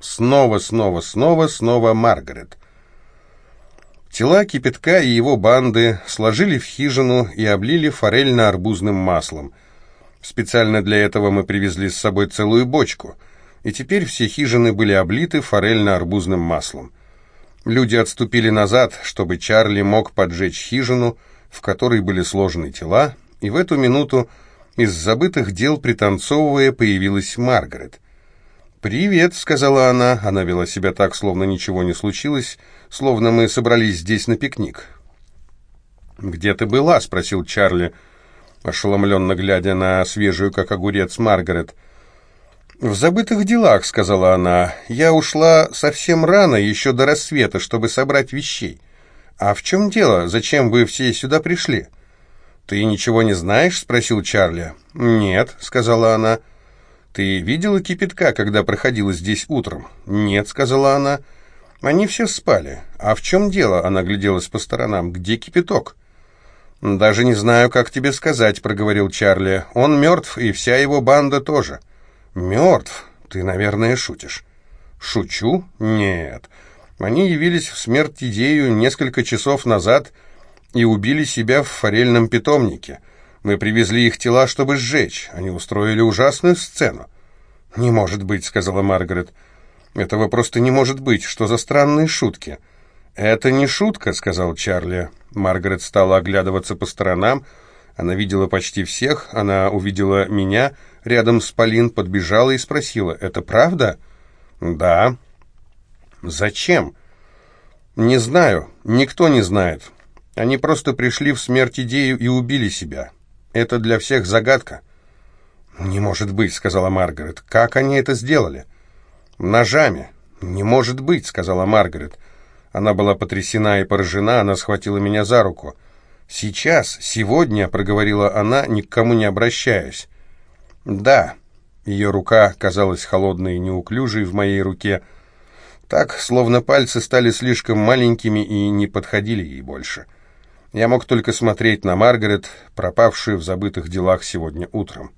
Снова, снова, снова, снова Маргарет. Тела кипятка и его банды сложили в хижину и облили форельно-арбузным маслом. Специально для этого мы привезли с собой целую бочку, и теперь все хижины были облиты форельно-арбузным маслом. Люди отступили назад, чтобы Чарли мог поджечь хижину, в которой были сложены тела, и в эту минуту из забытых дел пританцовывая появилась Маргарет. «Привет», — сказала она. Она вела себя так, словно ничего не случилось, словно мы собрались здесь на пикник. «Где ты была?» — спросил Чарли, ошеломленно глядя на свежую, как огурец, Маргарет. «В забытых делах», — сказала она. «Я ушла совсем рано, еще до рассвета, чтобы собрать вещей. А в чем дело? Зачем вы все сюда пришли?» «Ты ничего не знаешь?» — спросил Чарли. «Нет», — сказала она. «Ты видела кипятка, когда проходила здесь утром?» «Нет», — сказала она. «Они все спали. А в чем дело?» — она гляделась по сторонам. «Где кипяток?» «Даже не знаю, как тебе сказать», — проговорил Чарли. «Он мертв, и вся его банда тоже». «Мертв? Ты, наверное, шутишь». «Шучу? Нет. Они явились в смерть идею несколько часов назад и убили себя в форельном питомнике». Мы привезли их тела, чтобы сжечь. Они устроили ужасную сцену. «Не может быть», — сказала Маргарет. «Этого просто не может быть. Что за странные шутки?» «Это не шутка», — сказал Чарли. Маргарет стала оглядываться по сторонам. Она видела почти всех. Она увидела меня рядом с Полин, подбежала и спросила, «Это правда?» «Да». «Зачем?» «Не знаю. Никто не знает. Они просто пришли в смерть идею и убили себя. Это для всех загадка». «Не может быть», — сказала Маргарет. «Как они это сделали?» «Ножами». «Не может быть», — сказала Маргарет. Она была потрясена и поражена, она схватила меня за руку. «Сейчас, сегодня», — проговорила она, ни к кому не обращаясь. «Да». Ее рука казалась холодной и неуклюжей в моей руке. Так, словно пальцы стали слишком маленькими и не подходили ей больше. Я мог только смотреть на Маргарет, пропавшую в забытых делах сегодня утром.